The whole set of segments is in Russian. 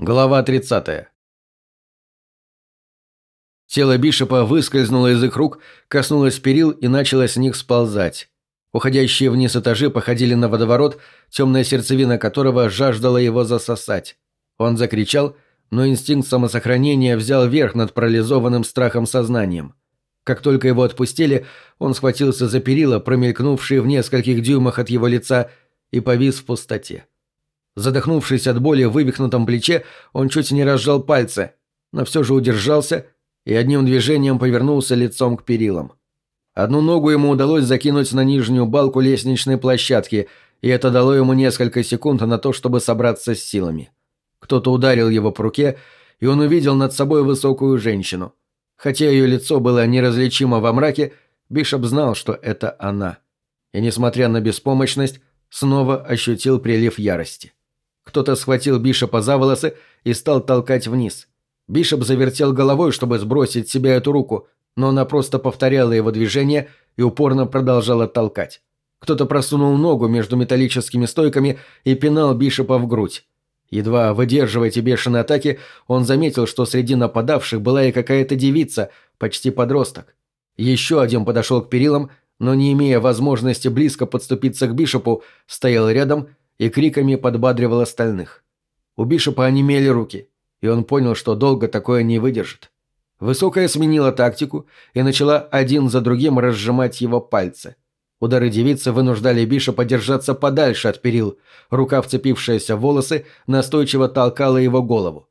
Глава 30. Тело Бишопа выскользнуло из их рук, коснулось перил и начало с них сползать. Уходящие вниз этажи походили на водоворот, темная сердцевина которого жаждала его засосать. Он закричал, но инстинкт самосохранения взял верх над парализованным страхом сознанием. Как только его отпустили, он схватился за перила, промелькнувшие в нескольких дюймах от его лица, и повис в пустоте. Задохнувшись от боли в вывихнутом плече, он чуть не разжал пальцы, но все же удержался и одним движением повернулся лицом к перилам. Одну ногу ему удалось закинуть на нижнюю балку лестничной площадки, и это дало ему несколько секунд на то, чтобы собраться с силами. Кто-то ударил его по руке, и он увидел над собой высокую женщину. Хотя ее лицо было неразличимо во мраке, Бишоп знал, что это она. И, несмотря на беспомощность, снова ощутил прилив ярости. Кто-то схватил Бишопа за волосы и стал толкать вниз. Бишоп завертел головой, чтобы сбросить с себя эту руку, но она просто повторяла его движение и упорно продолжала толкать. Кто-то просунул ногу между металлическими стойками и пинал Бишопа в грудь. Едва выдерживая эти бешеные атаки, он заметил, что среди нападавших была и какая-то девица, почти подросток. Еще один подошел к перилам, но не имея возможности близко подступиться к Бишопу, стоял рядом и криками подбадривал остальных. У Бишопа онемели руки, и он понял, что долго такое не выдержит. Высокая сменила тактику и начала один за другим разжимать его пальцы. Удары девицы вынуждали Бишопа держаться подальше от перил, рука, вцепившаяся в волосы, настойчиво толкала его голову.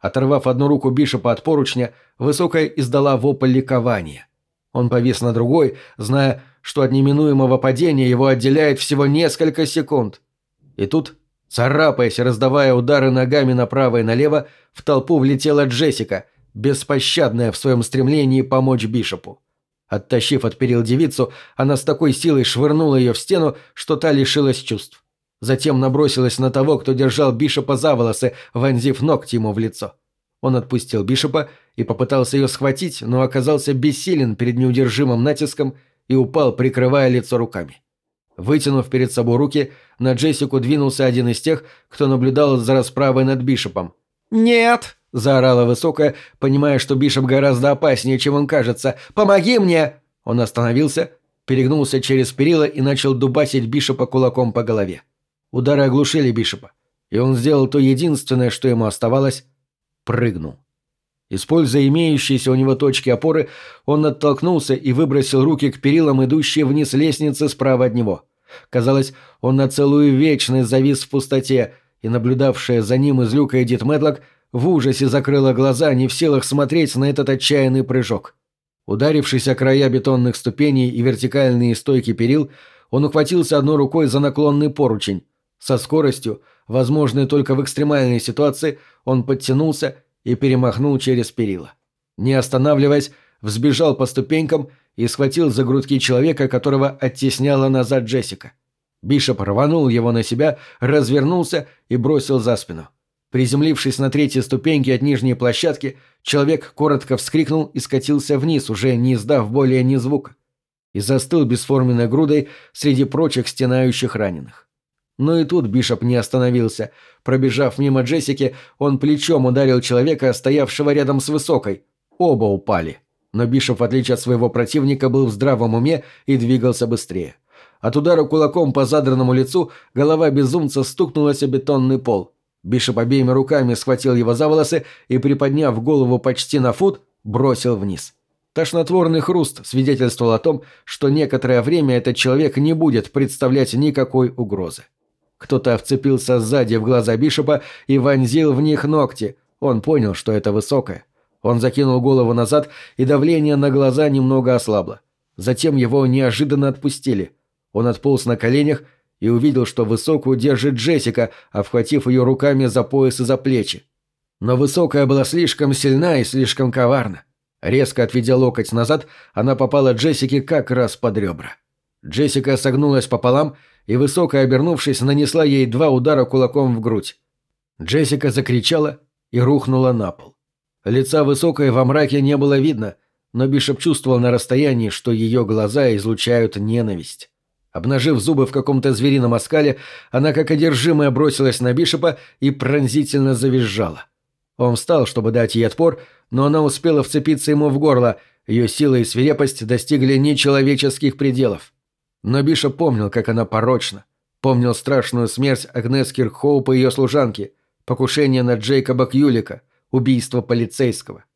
Оторвав одну руку Бишопа от поручня, Высокая издала вопль ликования. Он повис на другой, зная, что от неминуемого падения его отделяет всего несколько секунд. И тут, царапаясь, раздавая удары ногами направо и налево, в толпу влетела Джессика, беспощадная в своем стремлении помочь Бишопу. Оттащив от перил девицу, она с такой силой швырнула ее в стену, что та лишилась чувств. Затем набросилась на того, кто держал Бишопа за волосы, вонзив ногти ему в лицо. Он отпустил Бишопа и попытался ее схватить, но оказался бессилен перед неудержимым натиском и упал, прикрывая лицо руками. Вытянув перед собой руки, на Джессику двинулся один из тех, кто наблюдал за расправой над Бишопом. «Нет!» – заорала Высокая, понимая, что Бишоп гораздо опаснее, чем он кажется. «Помоги мне!» Он остановился, перегнулся через перила и начал дубасить Бишопа кулаком по голове. Удары оглушили Бишопа, и он сделал то единственное, что ему оставалось – прыгнул. Используя имеющиеся у него точки опоры, он оттолкнулся и выбросил руки к перилам, идущие вниз лестницы справа от него. Казалось, он на целую вечность завис в пустоте, и наблюдавшая за ним из люка Эдит Медлок в ужасе закрыла глаза, не в силах смотреть на этот отчаянный прыжок. Ударившись о края бетонных ступеней и вертикальные стойки перил, он ухватился одной рукой за наклонный поручень. Со скоростью, возможной только в экстремальной ситуации, он подтянулся и перемахнул через перила. Не останавливаясь, взбежал по ступенькам и схватил за грудки человека, которого оттесняла назад Джессика. Бишоп рванул его на себя, развернулся и бросил за спину. Приземлившись на третьей ступеньке от нижней площадки, человек коротко вскрикнул и скатился вниз, уже не издав более ни звука. И застыл бесформенной грудой среди прочих стенающих раненых. Но и тут Бишоп не остановился. Пробежав мимо Джессики, он плечом ударил человека, стоявшего рядом с Высокой. Оба упали. Но Бишоп, в отличие от своего противника, был в здравом уме и двигался быстрее. От удара кулаком по задранному лицу голова безумца стукнулась о бетонный пол. Бишоп обеими руками схватил его за волосы и, приподняв голову почти на фут, бросил вниз. Тошнотворный хруст свидетельствовал о том, что некоторое время этот человек не будет представлять никакой угрозы. Кто-то вцепился сзади в глаза Бишопа и вонзил в них ногти. Он понял, что это высокое. Он закинул голову назад, и давление на глаза немного ослабло. Затем его неожиданно отпустили. Он отполз на коленях и увидел, что высокую держит Джессика, обхватив ее руками за пояс и за плечи. Но высокая была слишком сильна и слишком коварна. Резко отведя локоть назад, она попала Джессике как раз под ребра. Джессика согнулась пополам и, высоко обернувшись, нанесла ей два удара кулаком в грудь. Джессика закричала и рухнула на пол. Лица высокой во мраке не было видно, но Бишоп чувствовал на расстоянии, что ее глаза излучают ненависть. Обнажив зубы в каком-то зверином оскале, она как одержимая бросилась на Бишопа и пронзительно завизжала. Он встал, чтобы дать ей отпор, но она успела вцепиться ему в горло, ее сила и свирепость достигли нечеловеческих пределов. Но Бишоп помнил, как она порочна, помнил страшную смерть Агнес Киркхоуп и ее служанки, покушение на Джейкоба Кьюлика, убийство полицейского,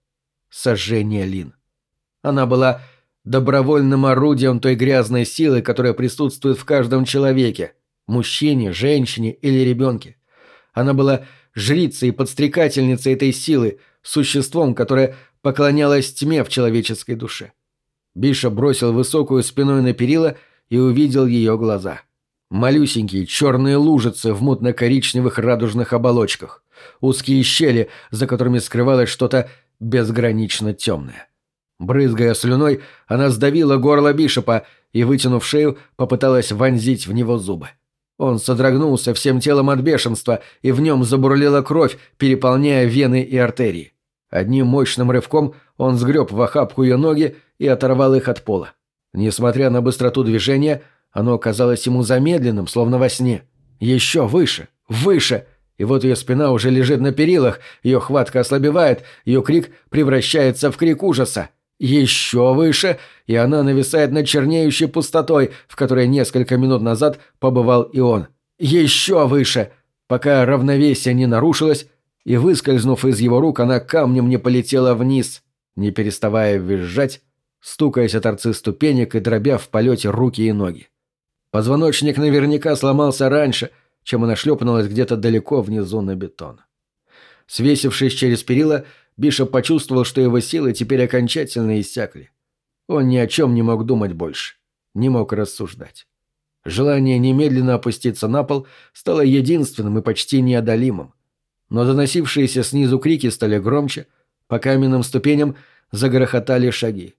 сожжение Лин. Она была добровольным орудием той грязной силы, которая присутствует в каждом человеке, мужчине, женщине или ребенке. Она была жрицей и подстрекательницей этой силы, существом, которое поклонялось тьме в человеческой душе. Биша бросил высокую спиной на перила и увидел ее глаза. Малюсенькие черные лужицы в мутно-коричневых радужных оболочках, узкие щели, за которыми скрывалось что-то безгранично темное. Брызгая слюной, она сдавила горло Бишопа и, вытянув шею, попыталась вонзить в него зубы. Он содрогнулся всем телом от бешенства, и в нем забурлила кровь, переполняя вены и артерии. Одним мощным рывком он сгреб в охапку ее ноги и оторвал их от пола. Несмотря на быстроту движения, оно казалось ему замедленным, словно во сне. Еще выше, выше! И вот ее спина уже лежит на перилах, ее хватка ослабевает, ее крик превращается в крик ужаса. Еще выше, и она нависает над чернеющей пустотой, в которой несколько минут назад побывал и он. Еще выше, пока равновесие не нарушилось, и, выскользнув из его рук, она камнем не полетела вниз, не переставая визжать, стукаясь о торцы ступенек и дробя в полете руки и ноги. Позвоночник наверняка сломался раньше, чем она шлепнулась где-то далеко внизу на бетон. Свесившись через перила, Бишоп почувствовал, что его силы теперь окончательно иссякли. Он ни о чем не мог думать больше, не мог рассуждать. Желание немедленно опуститься на пол стало единственным и почти неодолимым. Но доносившиеся снизу крики стали громче, по каменным ступеням загрохотали шаги.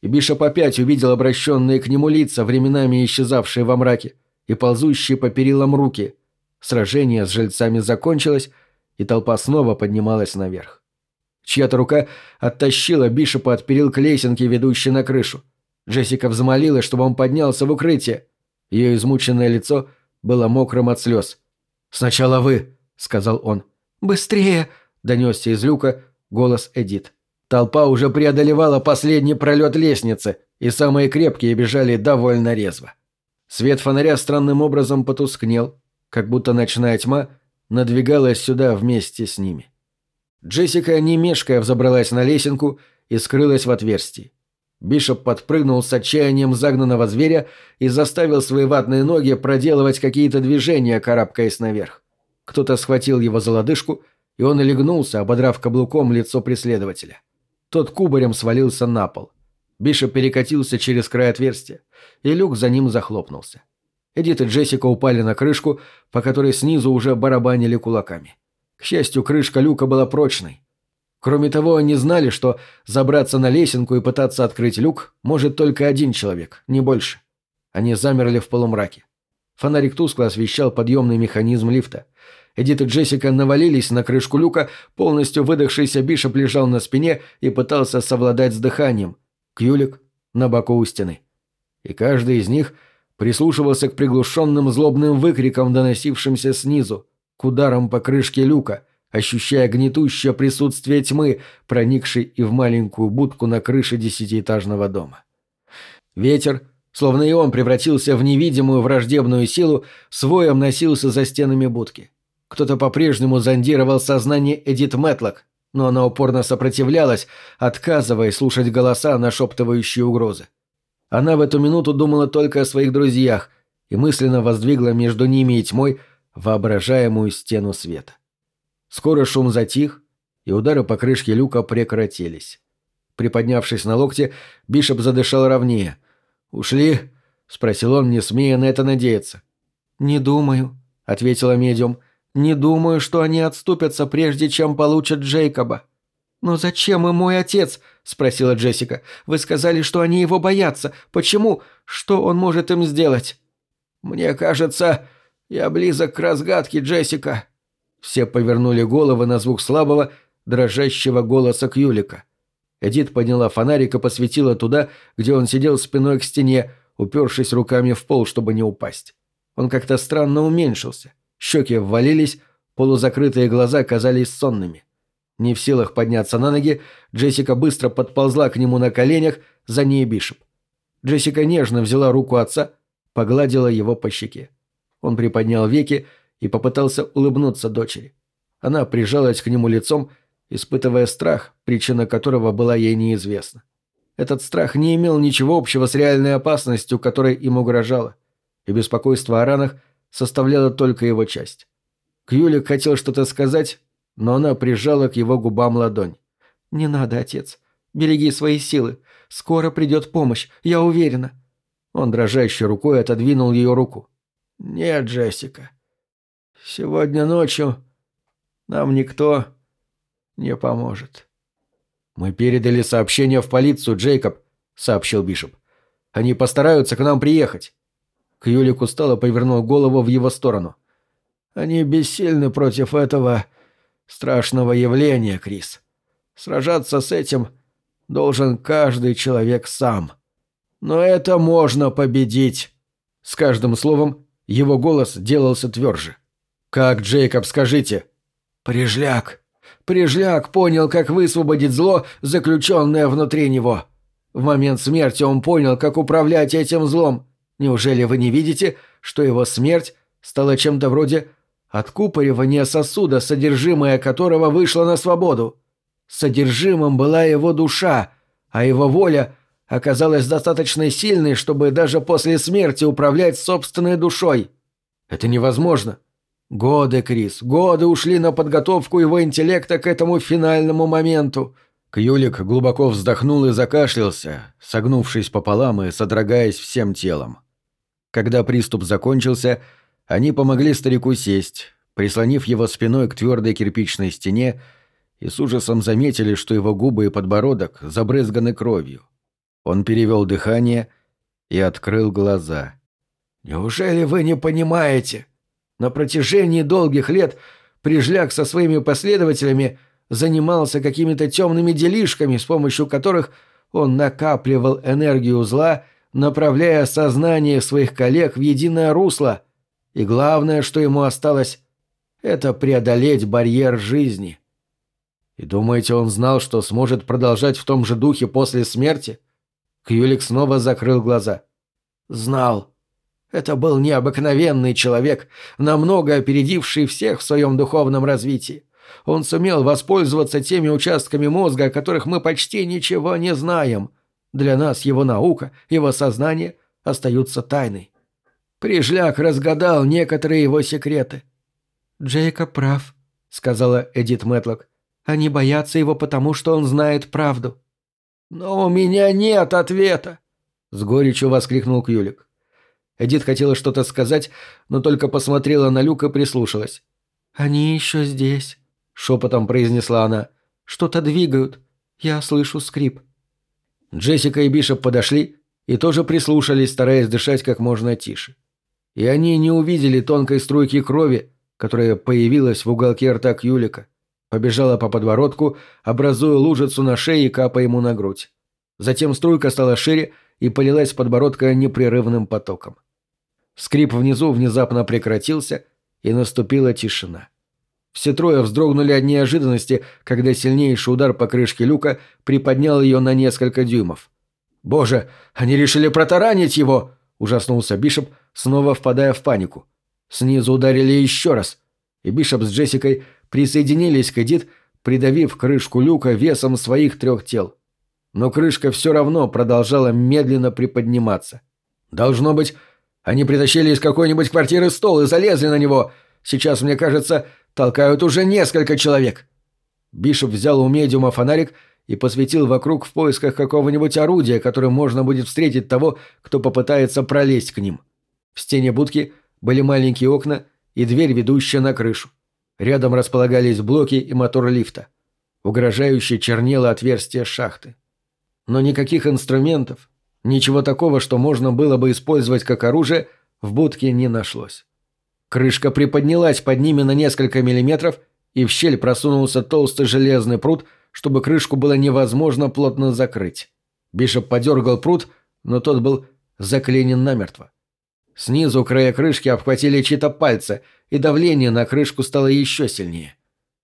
И Бишоп опять увидел обращенные к нему лица, временами исчезавшие во мраке, и ползущие по перилам руки. Сражение с жильцами закончилось, и толпа снова поднималась наверх. Чья-то рука оттащила Бишопа от перил к лесенке, ведущей на крышу. Джессика взмолилась, чтобы он поднялся в укрытие. Ее измученное лицо было мокрым от слез. «Сначала вы», — сказал он. «Быстрее!» — донесся из люка голос Эдит. Толпа уже преодолевала последний пролет лестницы, и самые крепкие бежали довольно резво. Свет фонаря странным образом потускнел, как будто ночная тьма надвигалась сюда вместе с ними. Джессика, не мешкая, взобралась на лесенку и скрылась в отверстии. Бишоп подпрыгнул с отчаянием загнанного зверя и заставил свои ватные ноги проделывать какие-то движения, карабкаясь наверх. Кто-то схватил его за лодыжку, и он легнулся, ободрав каблуком лицо преследователя. Тот кубарем свалился на пол. Бишоп перекатился через край отверстия, и люк за ним захлопнулся. Эдит и Джессика упали на крышку, по которой снизу уже барабанили кулаками. К счастью, крышка люка была прочной. Кроме того, они знали, что забраться на лесенку и пытаться открыть люк может только один человек, не больше. Они замерли в полумраке. Фонарик тускло освещал подъемный механизм лифта. Эдит и Джессика навалились на крышку люка, полностью выдохшийся Бишоп лежал на спине и пытался совладать с дыханием. Кюлик на боку у стены. И каждый из них прислушивался к приглушенным злобным выкрикам, доносившимся снизу к ударам по крышке люка, ощущая гнетущее присутствие тьмы, проникшей и в маленькую будку на крыше десятиэтажного дома. Ветер, словно и он превратился в невидимую враждебную силу, своем носился за стенами будки. Кто-то по-прежнему зондировал сознание Эдит Мэтлок, но она упорно сопротивлялась, отказываясь слушать голоса, нашептывающие угрозы. Она в эту минуту думала только о своих друзьях и мысленно воздвигла между ними и тьмой воображаемую стену света. Скоро шум затих, и удары по крышке люка прекратились. Приподнявшись на локте, Бишоп задышал ровнее. «Ушли?» — спросил он, не смея на это надеяться. «Не думаю», — ответила медиум. «Не думаю, что они отступятся, прежде чем получат Джейкоба». «Но зачем им мой отец?» — спросила Джессика. «Вы сказали, что они его боятся. Почему? Что он может им сделать?» «Мне кажется, «Я близок к разгадке, Джессика!» Все повернули головы на звук слабого, дрожащего голоса Кьюлика. Эдит подняла фонарик и посветила туда, где он сидел спиной к стене, упершись руками в пол, чтобы не упасть. Он как-то странно уменьшился. Щеки ввалились, полузакрытые глаза казались сонными. Не в силах подняться на ноги, Джессика быстро подползла к нему на коленях, за ней Бишоп. Джессика нежно взяла руку отца, погладила его по щеке. Он приподнял веки и попытался улыбнуться дочери. Она прижалась к нему лицом, испытывая страх, причина которого была ей неизвестна. Этот страх не имел ничего общего с реальной опасностью, которая им угрожала, и беспокойство о ранах составляло только его часть. Кьюлик хотел что-то сказать, но она прижала к его губам ладонь. «Не надо, отец. Береги свои силы. Скоро придет помощь, я уверена». Он дрожащей рукой отодвинул ее руку. «Нет, Джессика. Сегодня ночью нам никто не поможет». «Мы передали сообщение в полицию, Джейкоб», — сообщил Бишоп. «Они постараются к нам приехать». Кьюлик устало повернул голову в его сторону. «Они бессильны против этого страшного явления, Крис. Сражаться с этим должен каждый человек сам. Но это можно победить». С каждым словом его голос делался тверже. «Как, Джейкоб, скажите?» «Прижляк», Прижляк понял, как высвободить зло, заключенное внутри него. В момент смерти он понял, как управлять этим злом. Неужели вы не видите, что его смерть стала чем-то вроде откупоривания сосуда, содержимое которого вышло на свободу? Содержимым была его душа, а его воля оказалась достаточно сильной, чтобы даже после смерти управлять собственной душой. Это невозможно. Годы, Крис, годы ушли на подготовку его интеллекта к этому финальному моменту. Кьюлик глубоко вздохнул и закашлялся, согнувшись пополам и содрогаясь всем телом. Когда приступ закончился, они помогли старику сесть, прислонив его спиной к твердой кирпичной стене, и с ужасом заметили, что его губы и подбородок забрызганы кровью. Он перевел дыхание и открыл глаза. «Неужели вы не понимаете?» На протяжении долгих лет Прижляк со своими последователями занимался какими-то темными делишками, с помощью которых он накапливал энергию зла, направляя сознание своих коллег в единое русло. И главное, что ему осталось, это преодолеть барьер жизни. И думаете, он знал, что сможет продолжать в том же духе после смерти? Кьюлик снова закрыл глаза. Знал. Это был необыкновенный человек, намного опередивший всех в своем духовном развитии. Он сумел воспользоваться теми участками мозга, о которых мы почти ничего не знаем. Для нас его наука, его сознание остаются тайной. Прижляк разгадал некоторые его секреты. «Джейкоб прав», — сказала Эдит Мэтлок. «Они боятся его потому, что он знает правду». «Но у меня нет ответа!» — с горечью воскликнул Кюлик. Эдит хотела что-то сказать, но только посмотрела на Люк и прислушалась. «Они еще здесь», — шепотом произнесла она. «Что-то двигают. Я слышу скрип». Джессика и Бишоп подошли и тоже прислушались, стараясь дышать как можно тише. И они не увидели тонкой струйки крови, которая появилась в уголке рта Кьюлика, побежала по подбородку, образуя лужицу на шее и капая ему на грудь. Затем струйка стала шире и полилась с подбородка непрерывным потоком. Скрип внизу внезапно прекратился, и наступила тишина. Все трое вздрогнули от неожиданности, когда сильнейший удар по крышке люка приподнял ее на несколько дюймов. «Боже, они решили протаранить его!» – ужаснулся Бишоп, снова впадая в панику. Снизу ударили еще раз, и Бишоп с Джессикой присоединились к Эдит, придавив крышку люка весом своих трех тел. Но крышка все равно продолжала медленно приподниматься. Должно быть, они притащили из какой-нибудь квартиры стол и залезли на него. Сейчас, мне кажется, толкают уже несколько человек». Бишоп взял у медиума фонарик и посветил вокруг в поисках какого-нибудь орудия, которым можно будет встретить того, кто попытается пролезть к ним. В стене будки были маленькие окна и дверь, ведущая на крышу. Рядом располагались блоки и мотор лифта. Угрожающе чернело отверстие шахты. Но никаких инструментов, Ничего такого, что можно было бы использовать как оружие, в будке не нашлось. Крышка приподнялась под ними на несколько миллиметров, и в щель просунулся толстый железный пруд, чтобы крышку было невозможно плотно закрыть. Бишоп подергал пруд, но тот был заклинен намертво. Снизу края крышки обхватили чьи-то пальцы, и давление на крышку стало еще сильнее.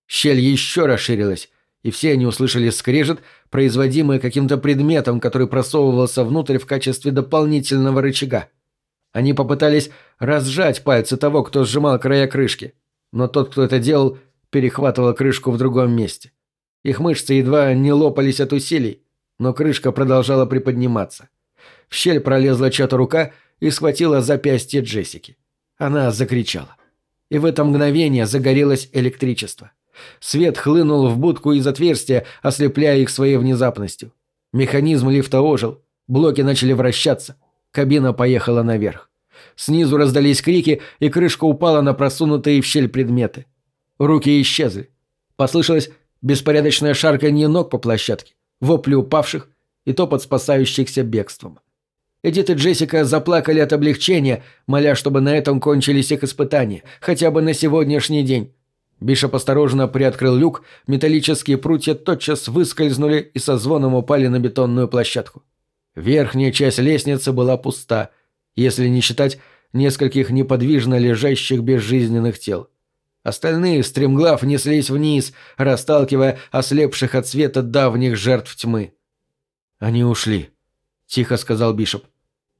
Щель еще расширилась, и все они услышали скрежет, производимый каким-то предметом, который просовывался внутрь в качестве дополнительного рычага. Они попытались разжать пальцы того, кто сжимал края крышки, но тот, кто это делал, перехватывал крышку в другом месте. Их мышцы едва не лопались от усилий, но крышка продолжала приподниматься. В щель пролезла чья-то рука и схватила запястье Джессики. Она закричала. И в это мгновение загорелось электричество. Свет хлынул в будку из отверстия, ослепляя их своей внезапностью. Механизм лифта ожил, блоки начали вращаться, кабина поехала наверх. Снизу раздались крики, и крышка упала на просунутые в щель предметы. Руки исчезли. Послышалось беспорядочное шарканье ног по площадке, вопли упавших и топот спасающихся бегством. Эдит и Джессика заплакали от облегчения, моля, чтобы на этом кончились их испытания, хотя бы на сегодняшний день. Бишоп осторожно приоткрыл люк, металлические прутья тотчас выскользнули и со звоном упали на бетонную площадку. Верхняя часть лестницы была пуста, если не считать нескольких неподвижно лежащих безжизненных тел. Остальные, стремглав, неслись вниз, расталкивая ослепших от света давних жертв тьмы. «Они ушли», — тихо сказал Бишоп.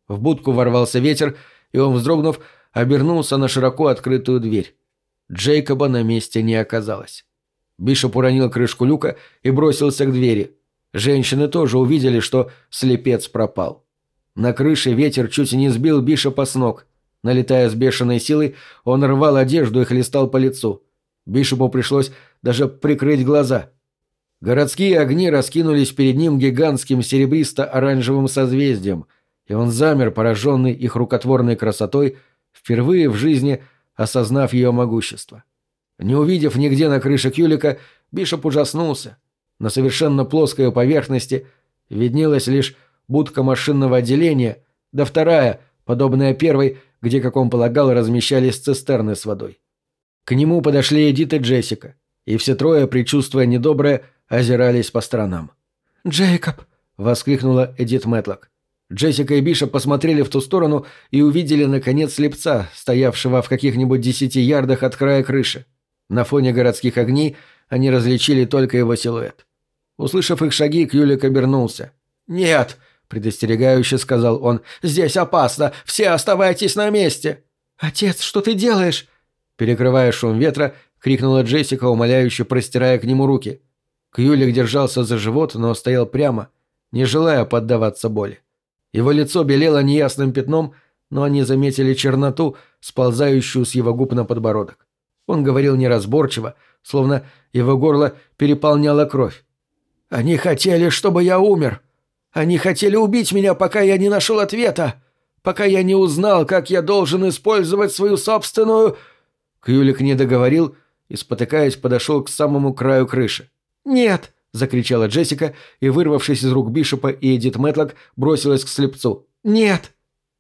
В будку ворвался ветер, и он, вздрогнув, обернулся на широко открытую дверь. Джейкоба на месте не оказалось. Бишоп уронил крышку люка и бросился к двери. Женщины тоже увидели, что слепец пропал. На крыше ветер чуть не сбил Бишопа с ног. Налетая с бешеной силой, он рвал одежду и хлестал по лицу. Бишопу пришлось даже прикрыть глаза. Городские огни раскинулись перед ним гигантским серебристо-оранжевым созвездием, и он замер, пораженный их рукотворной красотой, впервые в жизни – осознав ее могущество. Не увидев нигде на крыше Кюлика, Бишоп ужаснулся. На совершенно плоской поверхности виднелась лишь будка машинного отделения, да вторая, подобная первой, где, как он полагал, размещались цистерны с водой. К нему подошли Эдит и Джессика, и все трое, предчувствуя недоброе, озирались по сторонам. «Джейкоб!» — воскликнула Эдит Мэтлок. Джессика и Биша посмотрели в ту сторону и увидели, наконец, слепца, стоявшего в каких-нибудь десяти ярдах от края крыши. На фоне городских огней они различили только его силуэт. Услышав их шаги, Кюлик обернулся. «Нет!» – предостерегающе сказал он. «Здесь опасно! Все оставайтесь на месте!» «Отец, что ты делаешь?» Перекрывая шум ветра, крикнула Джессика, умоляюще простирая к нему руки. Кюлик держался за живот, но стоял прямо, не желая поддаваться боли. Его лицо белело неясным пятном, но они заметили черноту, сползающую с его губ на подбородок. Он говорил неразборчиво, словно его горло переполняла кровь. «Они хотели, чтобы я умер. Они хотели убить меня, пока я не нашел ответа, пока я не узнал, как я должен использовать свою собственную...» Кюлик не договорил и, спотыкаясь, подошел к самому краю крыши. «Нет!» закричала Джессика и, вырвавшись из рук Бишопа и Эдит Мэтлок, бросилась к слепцу. «Нет!»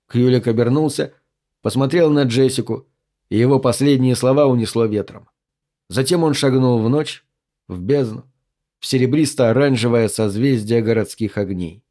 Кьюлик обернулся, посмотрел на Джессику, и его последние слова унесло ветром. Затем он шагнул в ночь, в бездну, серебристо-оранжевое созвездие городских огней.